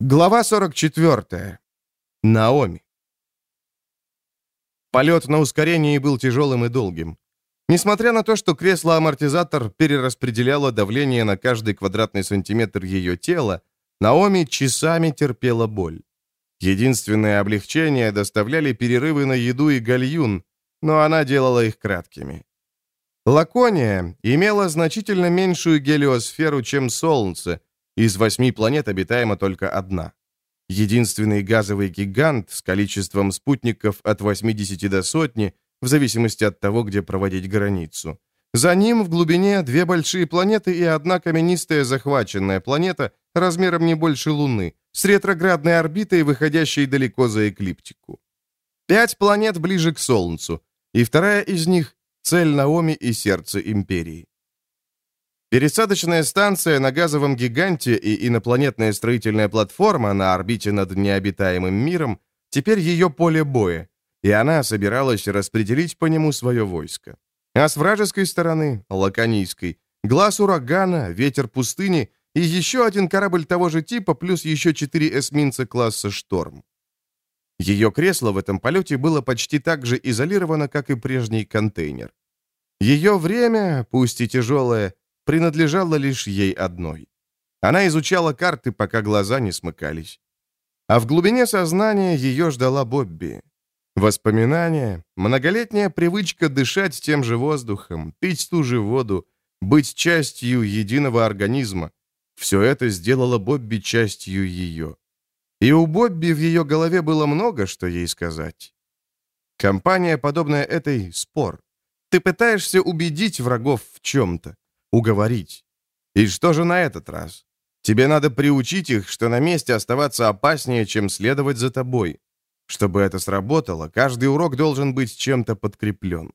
Глава 44. Наоми. Полет на ускорении был тяжелым и долгим. Несмотря на то, что кресло-амортизатор перераспределяло давление на каждый квадратный сантиметр ее тела, Наоми часами терпела боль. Единственное облегчение доставляли перерывы на еду и гальюн, но она делала их краткими. Лакония имела значительно меньшую гелиосферу, чем Солнце, из восьми планет обитаема только одна. Единственный газовый гигант с количеством спутников от 80 до сотни, в зависимости от того, где проводить границу. За ним в глубине две большие планеты и одна каменистая захваченная планета размером не больше Луны, с ретроградной орбитой, выходящей далеко за эклиптику. Пять планет ближе к Солнцу, и вторая из них — цель Наоми и сердце Империи. Пересадочная станция на газовом гиганте и инопланетная строительная платформа на орбите над необитаемым миром теперь ее поле боя, и она собиралась распределить по нему свое войско. А с вражеской стороны, лаконийской, глаз урагана, ветер пустыни и еще один корабль того же типа, плюс еще четыре эсминца класса «Шторм». Ее кресло в этом полете было почти так же изолировано, как и прежний контейнер. Ее время, пусть и тяжелое, принадлежала лишь ей одной. Она изучала карты, пока глаза не смыкались. А в глубине сознания ее ждала Бобби. Воспоминания, многолетняя привычка дышать тем же воздухом, пить ту же воду, быть частью единого организма. Все это сделало Бобби частью ее. И у Бобби в ее голове было много, что ей сказать. Компания, подобная этой, спор. Ты пытаешься убедить врагов в чем-то уговорить. И что же на этот раз? Тебе надо приучить их, что на месте оставаться опаснее, чем следовать за тобой. Чтобы это сработало, каждый урок должен быть чем-то подкреплен.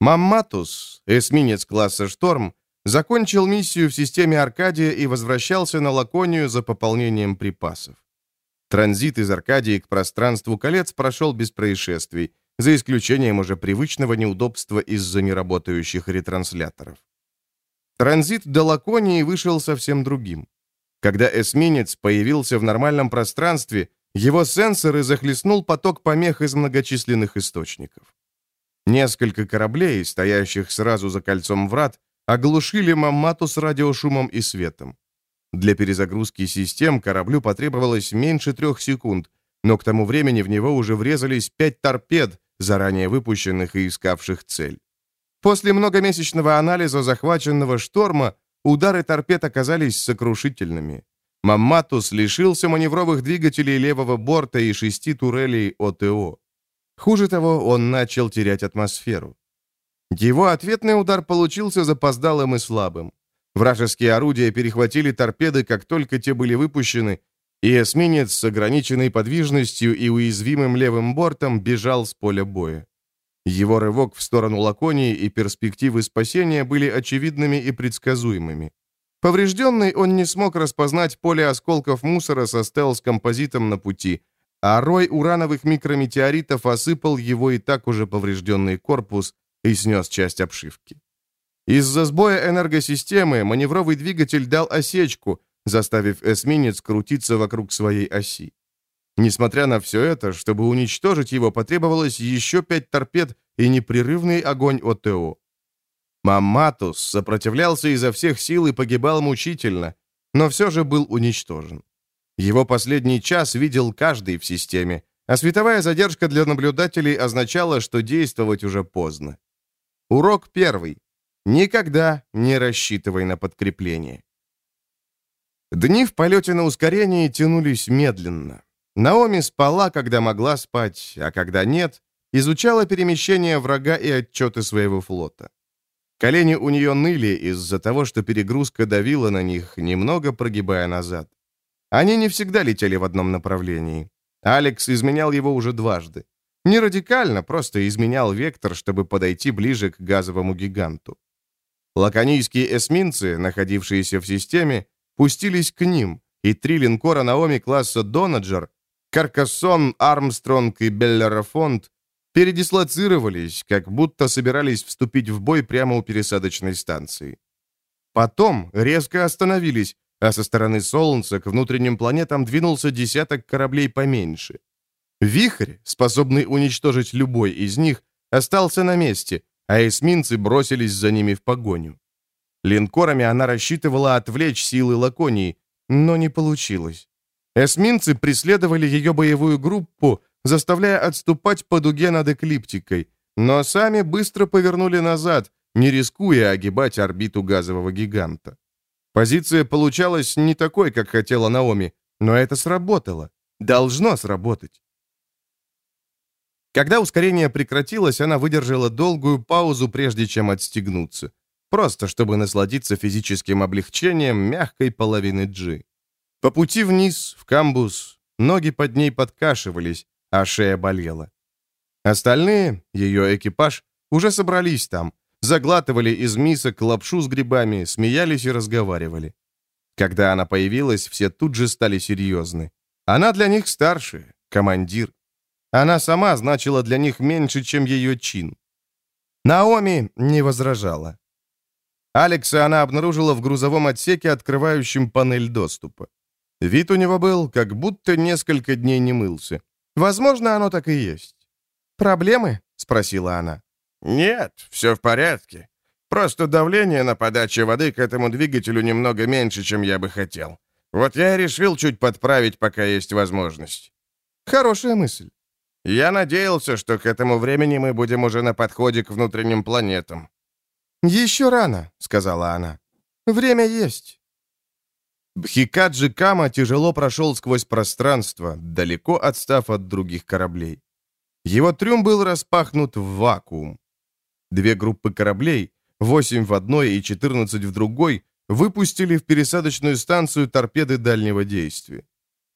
Мамматус, эсминец класса «Шторм», закончил миссию в системе Аркадия и возвращался на Лаконию за пополнением припасов. Транзит из Аркадии к пространству колец прошел без происшествий, за исключением уже привычного неудобства из-за неработающих ретрансляторов. Транзит до Лаконии вышел совсем другим. Когда эсминец появился в нормальном пространстве, его сенсоры захлестнул поток помех из многочисленных источников. Несколько кораблей, стоящих сразу за кольцом врат, оглушили Маммату с радиошумом и светом. Для перезагрузки систем кораблю потребовалось меньше трех секунд, но к тому времени в него уже врезались пять торпед, заранее выпущенных и искавших цель. После многомесячного анализа захваченного шторма удары торпед оказались сокрушительными. Мамматус лишился маневровых двигателей левого борта и шести турелей ОТО. Хуже того, он начал терять атмосферу. Его ответный удар получился запоздалым и слабым. Вражеские орудия перехватили торпеды, как только те были выпущены, и эсминец с ограниченной подвижностью и уязвимым левым бортом бежал с поля боя. Его рывок в сторону Лаконии и перспективы спасения были очевидными и предсказуемыми. Поврежденный он не смог распознать поле осколков мусора со стелс-композитом на пути, а рой урановых микрометеоритов осыпал его и так уже поврежденный корпус и снес часть обшивки. Из-за сбоя энергосистемы маневровый двигатель дал осечку, заставив эсминец крутиться вокруг своей оси. Несмотря на все это, чтобы уничтожить его, потребовалось еще пять торпед и непрерывный огонь ОТО. Маматус сопротивлялся изо всех сил и погибал мучительно, но все же был уничтожен. Его последний час видел каждый в системе, а световая задержка для наблюдателей означала, что действовать уже поздно. Урок первый. Никогда не рассчитывай на подкрепление. Дни в полете на ускорении тянулись медленно. Наоми спала, когда могла спать, а когда нет, изучала перемещение врага и отчеты своего флота. Колени у нее ныли из-за того, что перегрузка давила на них, немного прогибая назад. Они не всегда летели в одном направлении. Алекс изменял его уже дважды. Не радикально, просто изменял вектор, чтобы подойти ближе к газовому гиганту. Лаконийские эсминцы, находившиеся в системе, пустились к ним, и три линкора Наоми класса «Донаджер» Каркассон, Армстронг и Беллерафонд передислоцировались, как будто собирались вступить в бой прямо у пересадочной станции. Потом резко остановились, а со стороны Солнца к внутренним планетам двинулся десяток кораблей поменьше. Вихрь, способный уничтожить любой из них, остался на месте, а эсминцы бросились за ними в погоню. Линкорами она рассчитывала отвлечь силы Лаконии, но не получилось. Эсминцы преследовали ее боевую группу, заставляя отступать по дуге над эклиптикой, но сами быстро повернули назад, не рискуя огибать орбиту газового гиганта. Позиция получалась не такой, как хотела Наоми, но это сработало. Должно сработать. Когда ускорение прекратилось, она выдержала долгую паузу, прежде чем отстегнуться. Просто чтобы насладиться физическим облегчением мягкой половины G. По пути вниз, в камбус, ноги под ней подкашивались, а шея болела. Остальные, ее экипаж, уже собрались там, заглатывали из мисок лапшу с грибами, смеялись и разговаривали. Когда она появилась, все тут же стали серьезны. Она для них старше, командир. Она сама значила для них меньше, чем ее чин. Наоми не возражала. Алекса она обнаружила в грузовом отсеке, открывающем панель доступа. Вид у него был, как будто несколько дней не мылся. Возможно, оно так и есть. «Проблемы?» — спросила она. «Нет, все в порядке. Просто давление на подаче воды к этому двигателю немного меньше, чем я бы хотел. Вот я и решил чуть подправить, пока есть возможность». «Хорошая мысль». «Я надеялся, что к этому времени мы будем уже на подходе к внутренним планетам. «Еще рано», — сказала она. «Время есть». Бхикаджи Кама тяжело прошел сквозь пространство, далеко отстав от других кораблей. Его трюм был распахнут в вакуум. Две группы кораблей, 8 в одной и 14 в другой, выпустили в пересадочную станцию торпеды дальнего действия.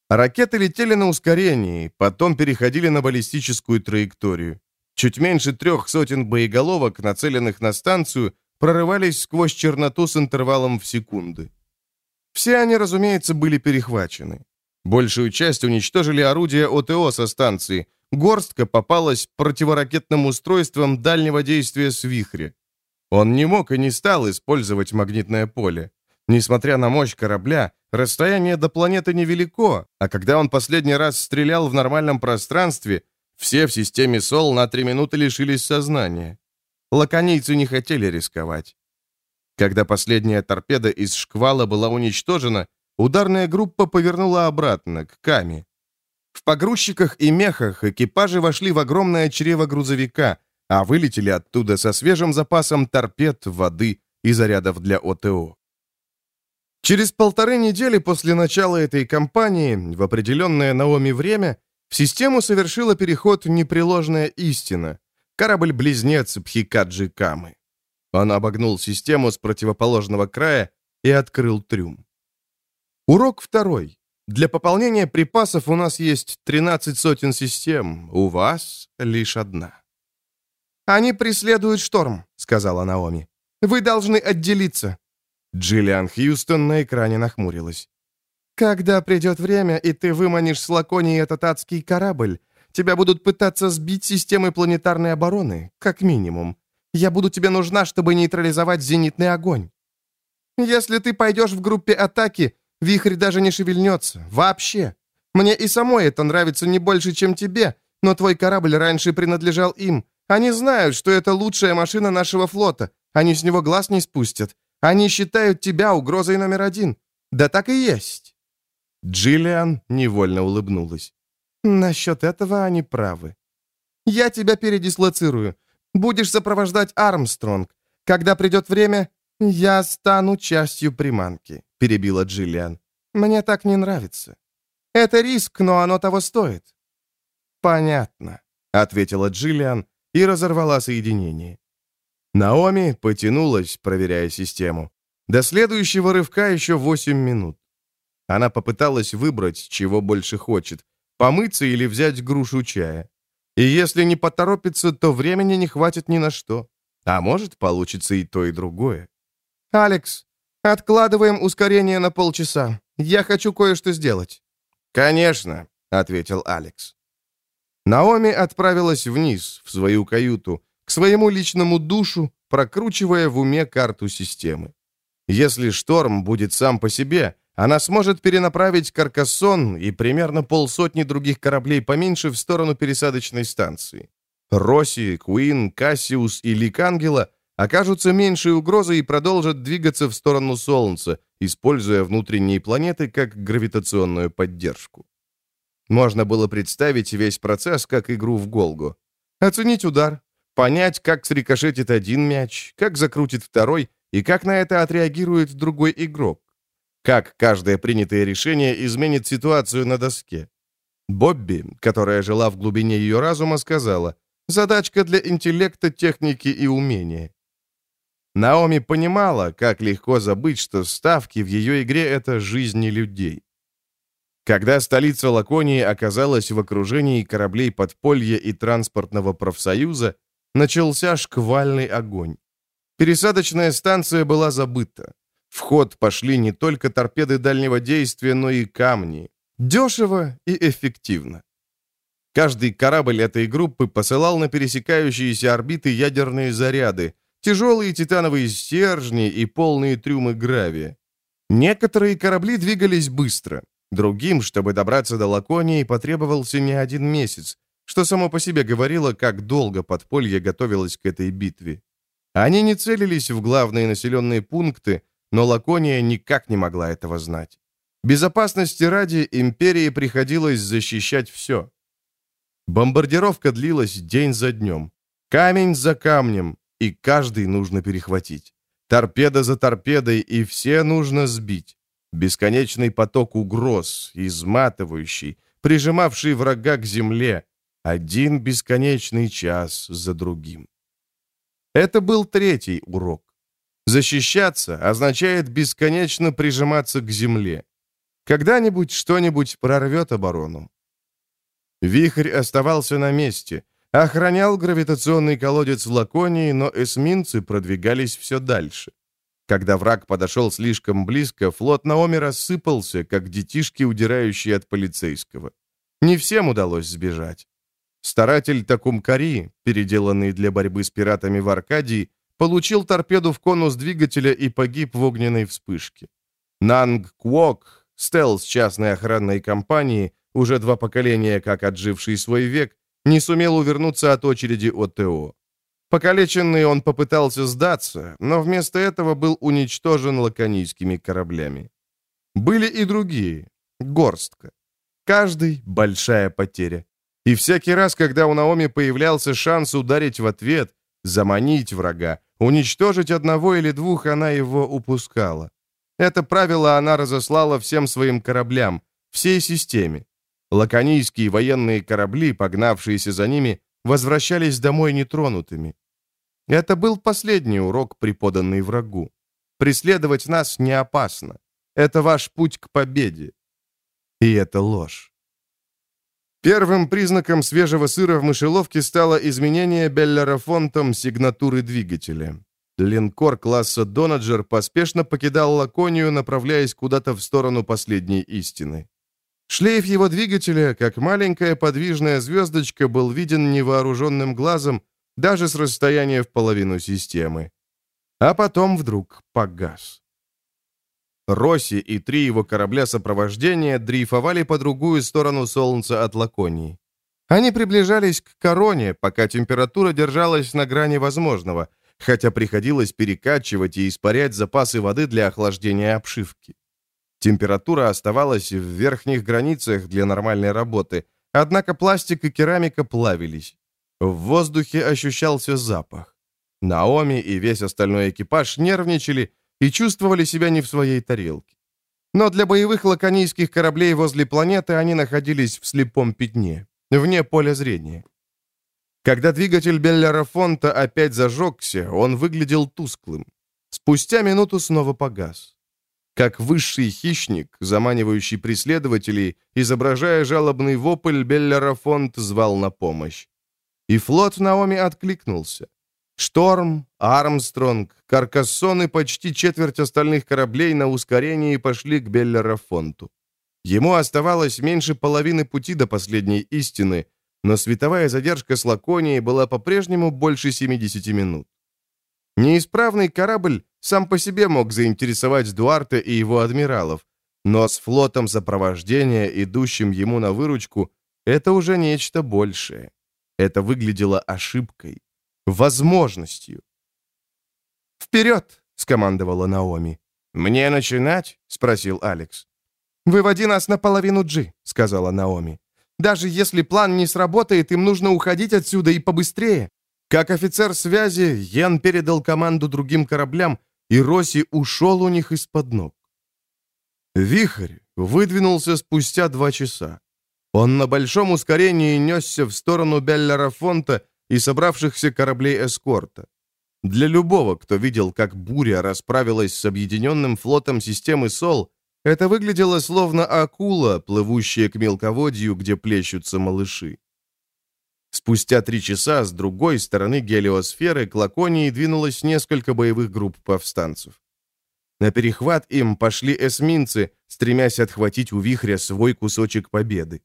Ракеты летели на ускорении, потом переходили на баллистическую траекторию. Чуть меньше трех сотен боеголовок, нацеленных на станцию, прорывались сквозь черноту с интервалом в секунды. Все они, разумеется, были перехвачены. Большую часть уничтожили орудия ОТО со станции. Горстка попалась противоракетным устройством дальнего действия с вихря. Он не мог и не стал использовать магнитное поле. Несмотря на мощь корабля, расстояние до планеты невелико, а когда он последний раз стрелял в нормальном пространстве, все в системе СОЛ на три минуты лишились сознания. Лаконийцы не хотели рисковать. Когда последняя торпеда из шквала была уничтожена, ударная группа повернула обратно, к Каме. В погрузчиках и мехах экипажи вошли в огромное чрево грузовика, а вылетели оттуда со свежим запасом торпед, воды и зарядов для ОТО. Через полторы недели после начала этой кампании, в определенное Наоми время, в систему совершила переход непреложная истина. Корабль-близнец Пхикаджи Камы. Он обогнул систему с противоположного края и открыл трюм. Урок второй. Для пополнения припасов у нас есть 13 сотен систем, у вас лишь одна. «Они преследуют шторм», — сказала Наоми. «Вы должны отделиться». Джиллиан Хьюстон на экране нахмурилась. Когда придет время, и ты выманишь с Лаконии этот адский корабль, тебя будут пытаться сбить системы планетарной обороны, как минимум. Я буду тебе нужна, чтобы нейтрализовать зенитный огонь. Если ты пойдешь в группе атаки, вихрь даже не шевельнется. Вообще. Мне и самой это нравится не больше, чем тебе, но твой корабль раньше принадлежал им. Они знают, что это лучшая машина нашего флота. Они с него глаз не спустят. Они считают тебя угрозой номер один. Да так и есть. Джиллиан невольно улыбнулась. «Насчет этого они правы. Я тебя передислоцирую. Будешь сопровождать Армстронг. Когда придет время, я стану частью приманки», — перебила Джиллиан. «Мне так не нравится. Это риск, но оно того стоит». «Понятно», — ответила Джиллиан и разорвала соединение. Наоми потянулась, проверяя систему. До следующего рывка еще восемь минут. Она попыталась выбрать, чего больше хочет – помыться или взять грушу чая. И если не поторопится, то времени не хватит ни на что. А может, получится и то, и другое. «Алекс, откладываем ускорение на полчаса. Я хочу кое-что сделать». «Конечно», — ответил Алекс. Наоми отправилась вниз, в свою каюту, к своему личному душу, прокручивая в уме карту системы. Если шторм будет сам по себе, она сможет перенаправить «Каркассон» и примерно полсотни других кораблей поменьше в сторону пересадочной станции. Росси, Куин, Кассиус и Лик Ангела окажутся меньшей угрозой и продолжат двигаться в сторону Солнца, используя внутренние планеты как гравитационную поддержку. Можно было представить весь процесс как игру в Голгу. Оценить удар, понять, как срикошетит один мяч, как закрутит второй и как на это отреагирует другой игрок. Как каждое принятое решение изменит ситуацию на доске. Бобби, которая жила в глубине ее разума, сказала, «Задачка для интеллекта, техники и умения». Наоми понимала, как легко забыть, что ставки в ее игре — это жизни людей. Когда столица Лаконии оказалась в окружении кораблей подполья и транспортного профсоюза, начался шквальный огонь. Пересадочная станция была забыта. В ход пошли не только торпеды дальнего действия, но и камни. Дешево и эффективно. Каждый корабль этой группы посылал на пересекающиеся орбиты ядерные заряды, тяжелые титановые стержни и полные трюмы гравия. Некоторые корабли двигались быстро, другим, чтобы добраться до Лаконии, потребовался не один месяц, что само по себе говорило, как долго подполье готовилось к этой битве. Они не целились в главные населенные пункты, но Лакония никак не могла этого знать. Безопасности ради империи приходилось защищать все. Бомбардировка длилась день за днем. Камень за камнем, и каждый нужно перехватить. Торпеда за торпедой, и все нужно сбить. Бесконечный поток угроз, изматывающий, прижимавший врага к земле. Один бесконечный час за другим. Это был третий урок. Защищаться означает бесконечно прижиматься к земле. Когда-нибудь что-нибудь прорвет оборону. Вихрь оставался на месте, охранял гравитационный колодец в Лаконии, но эсминцы продвигались все дальше. Когда враг подошел слишком близко, флот Наоми рассыпался, как детишки, удирающие от полицейского. Не всем удалось сбежать. Старатель Такумкари, переделанный для борьбы с пиратами в Аркадии, получил торпеду в конус двигателя и погиб в огненной вспышке. Нанг Квок, стелс частной охранной компании, уже два поколения как отживший свой век, не сумел увернуться от очереди ОТО. Покалеченный он попытался сдаться, но вместо этого был уничтожен лаконийскими кораблями. Были и другие. Горстка. Каждый — большая потеря. И всякий раз, когда у Наоми появлялся шанс ударить в ответ, заманить врага, уничтожить одного или двух, она его упускала. Это правило она разослала всем своим кораблям, всей системе. Лаконийские военные корабли, погнавшиеся за ними, возвращались домой нетронутыми. Это был последний урок, преподанный врагу. Преследовать нас не опасно. Это ваш путь к победе. И это ложь. Первым признаком свежего сыра в мышеловке стало изменение Беллерафонтом сигнатуры двигателя. Линкор класса «Донаджер» поспешно покидал Лаконию, направляясь куда-то в сторону последней истины. Шлейф его двигателя, как маленькая подвижная звездочка, был виден невооруженным глазом даже с расстояния в половину системы. А потом вдруг погас. Росси и три его корабля сопровождения дрейфовали по другую сторону Солнца от Лаконии. Они приближались к короне, пока температура держалась на грани возможного, хотя приходилось перекачивать и испарять запасы воды для охлаждения обшивки. Температура оставалась в верхних границах для нормальной работы, однако пластик и керамика плавились. В воздухе ощущался запах. Наоми и весь остальной экипаж нервничали и чувствовали себя не в своей тарелке. Но для боевых лаконийских кораблей возле планеты они находились в слепом пятне, вне поля зрения. Когда двигатель Беллера Фонта опять зажегся, он выглядел тусклым. Спустя минуту снова погас. Как высший хищник, заманивающий преследователей, изображая жалобный вопль, Беллера Фонт звал на помощь. И флот Наоми откликнулся. Шторм, Армстронг, Каркассон и почти четверть остальных кораблей на ускорении пошли к Беллерафонту. Ему оставалось меньше половины пути до последней истины, но световая задержка с Лаконией была по-прежнему больше 70 минут. Неисправный корабль сам по себе мог заинтересовать Дуарте и его адмиралов, Но с флотом сопровождения, идущим ему на выручку, это уже нечто большее. Это выглядело ошибкой, возможностью. «Вперед!» — скомандовала Наоми. «Мне начинать?» — спросил Алекс. «Выводи нас на половину G», — сказала Наоми. «Даже если план не сработает, им нужно уходить отсюда и побыстрее». Как офицер связи, Ян передал команду другим кораблям, и Росси ушел у них из-под ног. Вихрь выдвинулся спустя два часа. Он на большом ускорении несся в сторону Беллера-Фонта и собравшихся кораблей эскорта. Для любого, кто видел, как буря расправилась с объединенным флотом системы СОЛ, это выглядело словно акула, плывущая к мелководью, где плещутся малыши. Спустя три часа с другой стороны гелиосферы к Лаконии двинулось несколько боевых групп повстанцев. На перехват им пошли эсминцы, стремясь отхватить у вихря свой кусочек победы.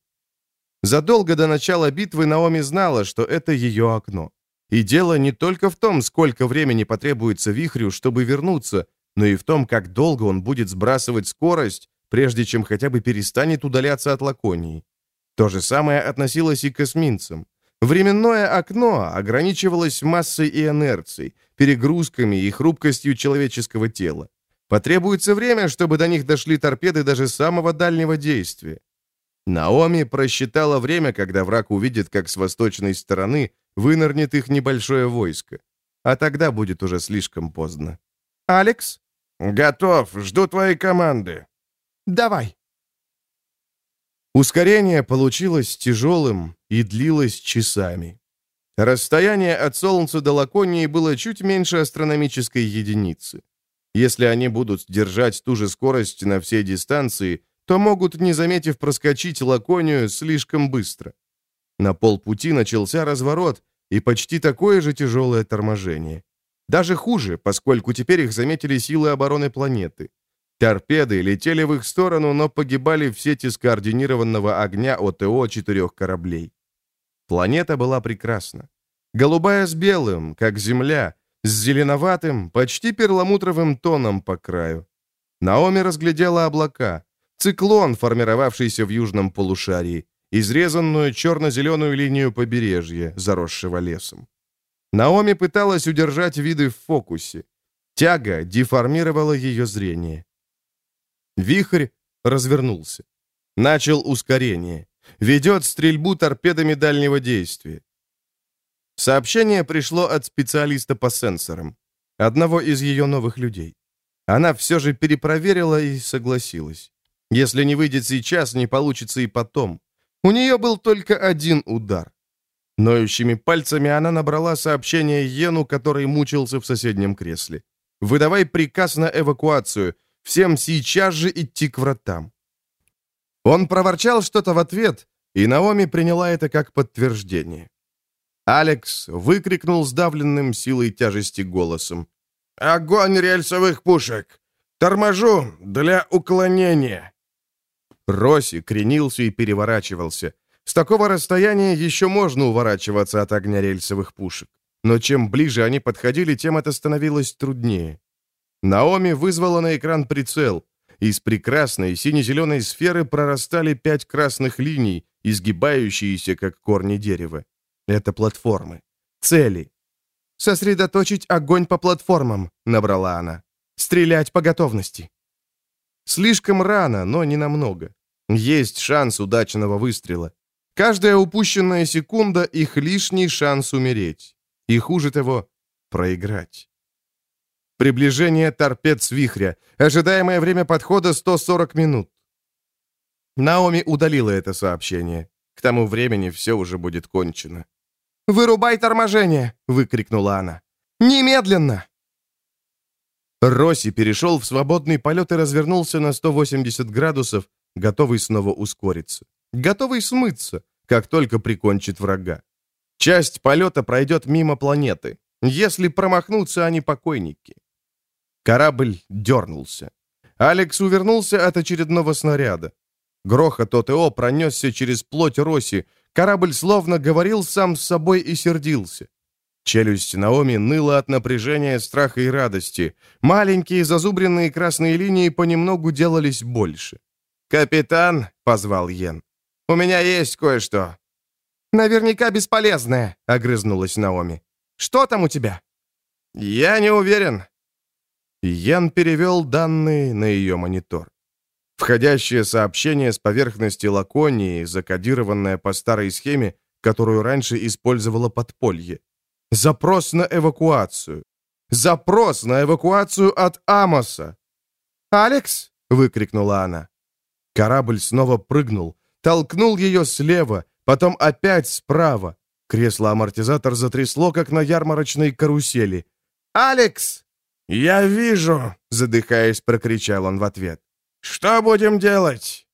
Задолго до начала битвы Наоми знала, что это ее окно. И дело не только в том, сколько времени потребуется вихрю, чтобы вернуться, но и в том, как долго он будет сбрасывать скорость, прежде чем хотя бы перестанет удаляться от Лаконии. То же самое относилось и к эсминцам. Временное окно ограничивалось массой и инерцией, перегрузками и хрупкостью человеческого тела. Потребуется время, чтобы до них дошли торпеды даже самого дальнего действия. Наоми просчитала время, когда враг увидит, как с восточной стороны вынырнет их небольшое войско. А тогда будет уже слишком поздно. «Алекс?» «Готов. Жду твоей команды». «Давай». Ускорение получилось тяжелым и длилось часами. Расстояние от Солнца до Лаконии было чуть меньше астрономической единицы. Если они будут держать ту же скорость на всей дистанции, то могут, не заметив, проскочить Лаконию слишком быстро. На полпути начался разворот и почти такое же тяжелое торможение. Даже хуже, поскольку теперь их заметили силы обороны планеты. Торпеды летели в их сторону, но погибали в сети скоординированного огня ОТО четырех кораблей. Планета была прекрасна. Голубая с белым, как Земля, с зеленоватым, почти перламутровым тоном по краю. Наоми разглядела облака, Циклон, формировавшийся в южном полушарии, изрезанную черно-зеленую линию побережья, заросшего лесом. Наоми пыталась удержать виды в фокусе. Тяга деформировала ее зрение. Вихрь развернулся. Начал ускорение. Ведет стрельбу торпедами дальнего действия. Сообщение пришло от специалиста по сенсорам, одного из ее новых людей. Она все же перепроверила и согласилась. Если не выйдет сейчас, не получится и потом. У нее был только один удар. Ноющими пальцами она набрала сообщение Йену, который мучился в соседнем кресле. «Выдавай приказ на эвакуацию. Всем сейчас же идти к вратам». Он проворчал что-то в ответ, и Наоми приняла это как подтверждение. Алекс выкрикнул сдавленным силой тяжести голосом. «Огонь рельсовых пушек! Торможу для уклонения!» Росси кренился и переворачивался. С такого расстояния еще можно уворачиваться от огня рельсовых пушек. Но чем ближе они подходили, тем это становилось труднее. Наоми вызвала на экран прицел. Из прекрасной сине-зеленой сферы прорастали пять красных линий, изгибающиеся, как корни дерева. Это платформы. Цели. «Сосредоточить огонь по платформам», — набрала она. «Стрелять по готовности». Слишком рано, но не намного. Есть шанс удачного выстрела. Каждая упущенная секунда — их лишний шанс умереть. И хуже того — проиграть. Приближение торпед с вихря. Ожидаемое время подхода 140 минут. Наоми удалила это сообщение. К тому времени все уже будет кончено. «Вырубай торможение!» — выкрикнула она. «Немедленно!» Росси перешел в свободный полет и развернулся на 180 градусов, готовый снова ускориться. Готовый смыться, как только прикончит врага. Часть полета пройдет мимо планеты. Если промахнуться, они покойники. Корабль дернулся. Алекс увернулся от очередного снаряда. Грохот ОТО пронесся через плоть Росси. Корабль словно говорил сам с собой и сердился. Челюсть Наоми ныла от напряжения, страха и радости. Маленькие зазубренные красные линии понемногу делались больше. «Капитан», — позвал Йен, — «у меня есть кое-что». «Наверняка бесполезное», — огрызнулась Наоми. «Что там у тебя?» «Я не уверен». Йен перевел данные на ее монитор. Входящее сообщение с поверхности Лаконии, закодированное по старой схеме, которую раньше использовало подполье. Запрос на эвакуацию. Запрос на эвакуацию от Амоса. «Алекс!» — выкрикнула она. Корабль снова прыгнул, толкнул ее слева, потом опять справа. Кресло-амортизатор затрясло, как на ярмарочной карусели. «Алекс!» «Я вижу!» — задыхаясь, прокричал он в ответ. «Что будем делать?»